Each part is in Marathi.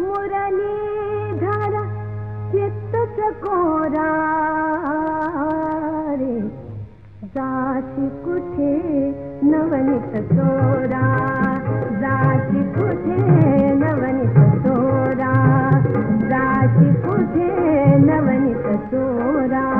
मुरलीधर चित्त चकोरा रे जाशी कुठे नवनीत चोरा जाशी कुठे नवनीत चोरा जाशी कुठे नवनीत चोरा।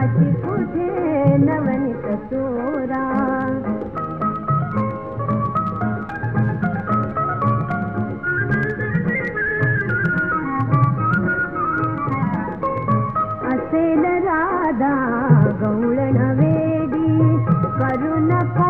जाची तुझे नवनीत चोरा. असेल राधा गवळण वेडी करू नका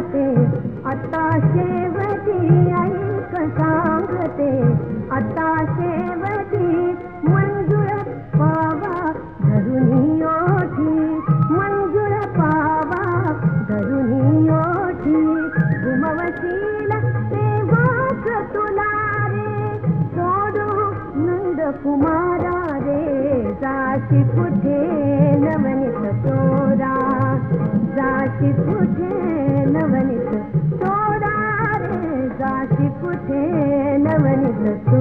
कुमारा रे जाती कुठे नवनीत तोरा जाती कुठे नवनीत तोरा रे जाती कुठे नवनीत तोरा